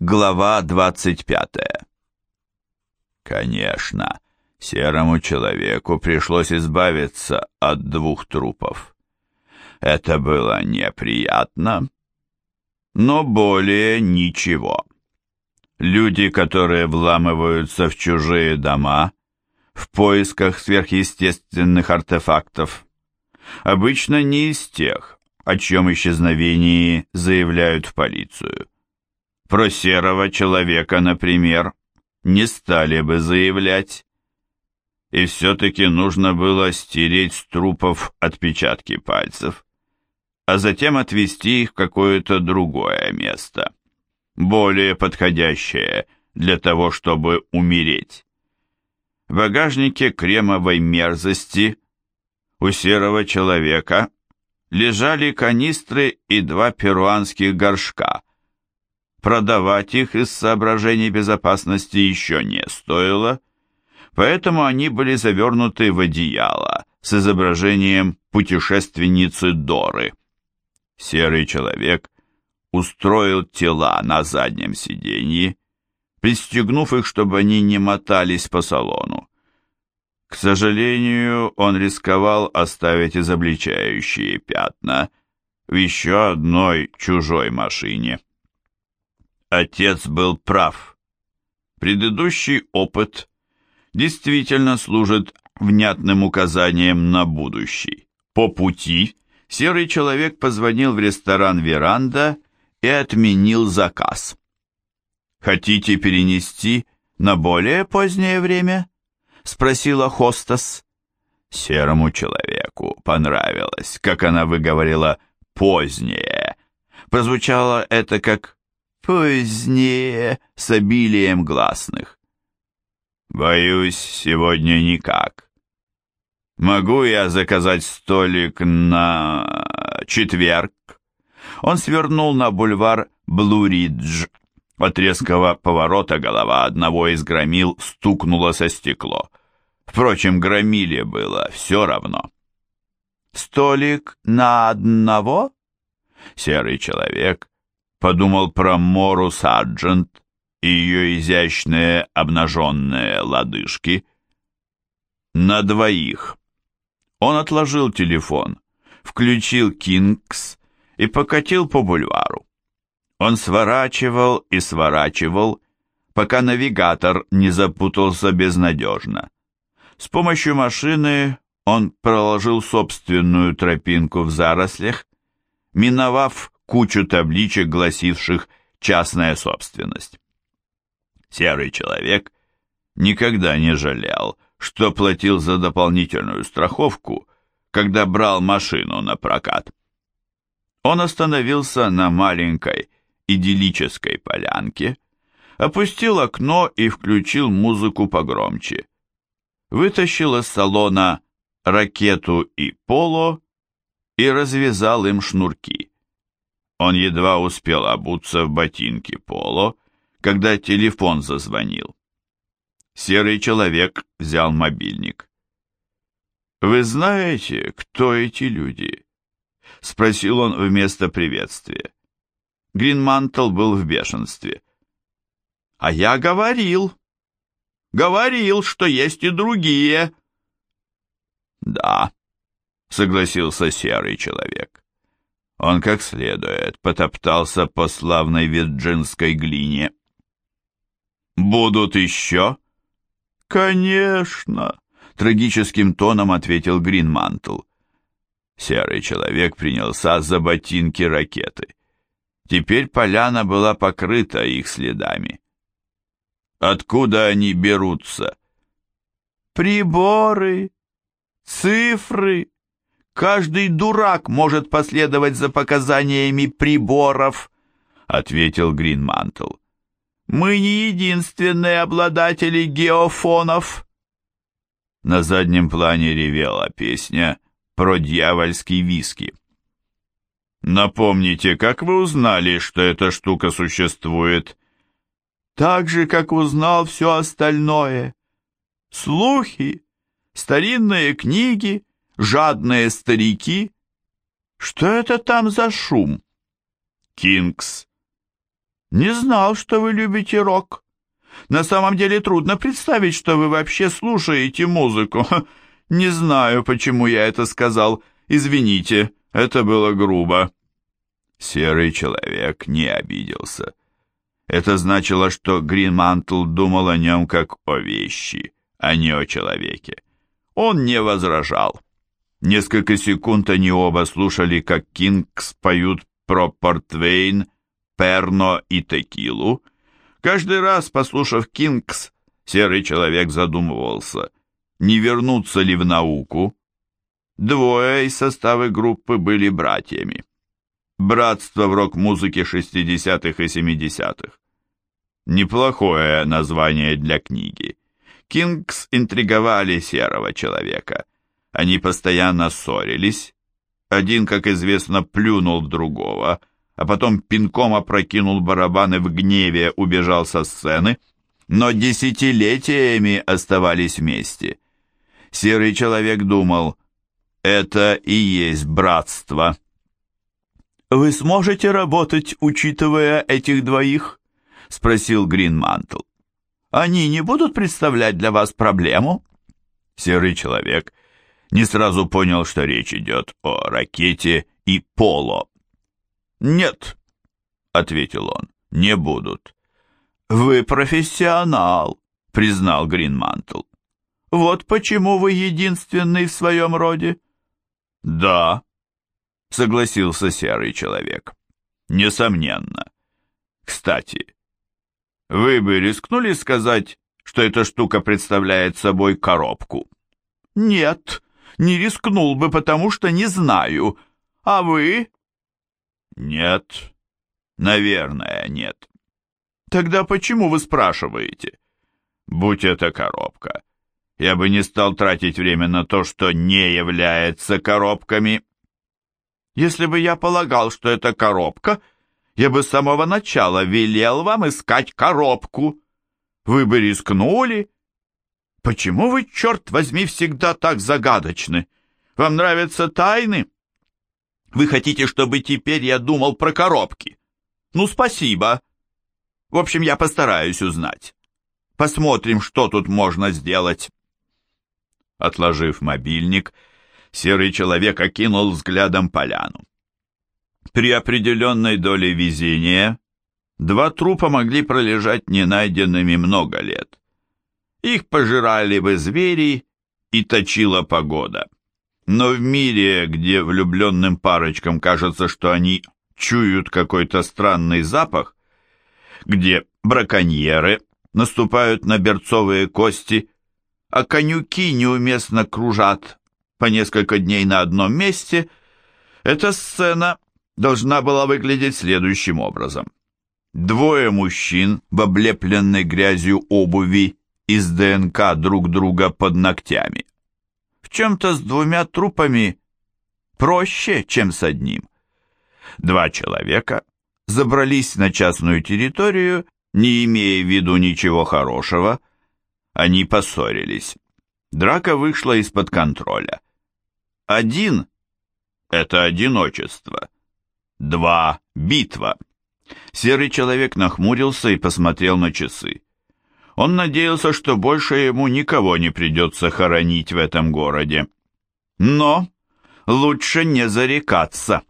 Глава 25. Конечно, серому человеку пришлось избавиться от двух трупов. Это было неприятно, но более ничего. Люди, которые вламываются в чужие дома в поисках сверхъестественных артефактов, обычно не из тех, о чем исчезновении заявляют в полицию. Про серого человека, например, не стали бы заявлять. И все-таки нужно было стереть с трупов отпечатки пальцев, а затем отвезти их в какое-то другое место, более подходящее для того, чтобы умереть. В багажнике кремовой мерзости у серого человека лежали канистры и два перуанских горшка. Продавать их из соображений безопасности еще не стоило, поэтому они были завернуты в одеяло с изображением путешественницы Доры. Серый человек устроил тела на заднем сиденье, пристегнув их, чтобы они не мотались по салону. К сожалению, он рисковал оставить изобличающие пятна в еще одной чужой машине. Отец был прав. Предыдущий опыт действительно служит внятным указанием на будущий. По пути серый человек позвонил в ресторан «Веранда» и отменил заказ. «Хотите перенести на более позднее время?» спросила хостес. Серому человеку понравилось, как она выговорила «позднее». Прозвучало это как «позднее» с обилием гласных. «Боюсь, сегодня никак. Могу я заказать столик на четверг?» Он свернул на бульвар Блуридж. От резкого поворота голова одного из громил стукнула со стекло. Впрочем, громиле было все равно. «Столик на одного?» Серый человек подумал про Мору Сарджент и ее изящные обнаженные лодыжки. «На двоих». Он отложил телефон, включил «Кингс» и покатил по бульвару. Он сворачивал и сворачивал, пока навигатор не запутался безнадежно. С помощью машины он проложил собственную тропинку в зарослях, миновав кучу табличек, гласивших «частная собственность». Серый человек никогда не жалел, что платил за дополнительную страховку, когда брал машину на прокат. Он остановился на маленькой идиллической полянке, опустил окно и включил музыку погромче. Вытащил из салона ракету и поло и развязал им шнурки. Он едва успел обуться в ботинки поло, когда телефон зазвонил. Серый человек взял мобильник. «Вы знаете, кто эти люди?» — спросил он вместо приветствия. Гринмантл был в бешенстве. «А я говорил, говорил, что есть и другие». «Да», — согласился серый человек. Он как следует потоптался по славной вирджинской глине. «Будут еще?» «Конечно», — трагическим тоном ответил Гринмантл. Серый человек принялся за ботинки ракеты. Теперь поляна была покрыта их следами. Откуда они берутся? Приборы, цифры. Каждый дурак может последовать за показаниями приборов, ответил Гринмантл. Мы не единственные обладатели геофонов. На заднем плане ревела песня про дьявольский виски. Напомните, как вы узнали, что эта штука существует? Так же, как узнал все остальное. Слухи, старинные книги, жадные старики. Что это там за шум? Кингс. «Не знал, что вы любите рок. На самом деле трудно представить, что вы вообще слушаете музыку. Не знаю, почему я это сказал. Извините, это было грубо». Серый человек не обиделся. Это значило, что Гринмантл думал о нем как о вещи, а не о человеке. Он не возражал. Несколько секунд они оба слушали, как Кингс поют про Портвейн, Перно и Текилу. Каждый раз, послушав Кингс, серый человек задумывался, не вернуться ли в науку. Двое из состава группы были братьями. Братство в рок-музыке 60-х и 70-х. Неплохое название для книги. Кингс интриговали серого человека. Они постоянно ссорились. Один, как известно, плюнул другого, а потом пинком опрокинул барабаны в гневе, убежал со сцены, но десятилетиями оставались вместе. Серый человек думал, это и есть братство. «Вы сможете работать, учитывая этих двоих?» — спросил Гринмантл. «Они не будут представлять для вас проблему?» Серый человек не сразу понял, что речь идет о ракете и поло. «Нет», — ответил он, — «не будут». «Вы профессионал», — признал Гринмантл. «Вот почему вы единственный в своем роде». «Да», согласился серый человек. Несомненно. Кстати, вы бы рискнули сказать, что эта штука представляет собой коробку? Нет, не рискнул бы, потому что не знаю. А вы? Нет. Наверное, нет. Тогда почему вы спрашиваете? Будь это коробка, я бы не стал тратить время на то, что не является коробками. Если бы я полагал, что это коробка, я бы с самого начала велел вам искать коробку. Вы бы рискнули. Почему вы, черт возьми, всегда так загадочны? Вам нравятся тайны? Вы хотите, чтобы теперь я думал про коробки? Ну, спасибо. В общем, я постараюсь узнать. Посмотрим, что тут можно сделать. Отложив мобильник, Серый человек окинул взглядом поляну. При определенной доле везения два трупа могли пролежать ненайденными много лет. Их пожирали бы звери и точила погода. Но в мире, где влюбленным парочкам кажется, что они чуют какой-то странный запах, где браконьеры наступают на берцовые кости, а конюки неуместно кружат по несколько дней на одном месте, эта сцена должна была выглядеть следующим образом. Двое мужчин в облепленной грязью обуви из ДНК друг друга под ногтями. В чем-то с двумя трупами проще, чем с одним. Два человека забрались на частную территорию, не имея в виду ничего хорошего. Они поссорились. Драка вышла из-под контроля. Один — это одиночество. Два — битва. Серый человек нахмурился и посмотрел на часы. Он надеялся, что больше ему никого не придется хоронить в этом городе. Но лучше не зарекаться.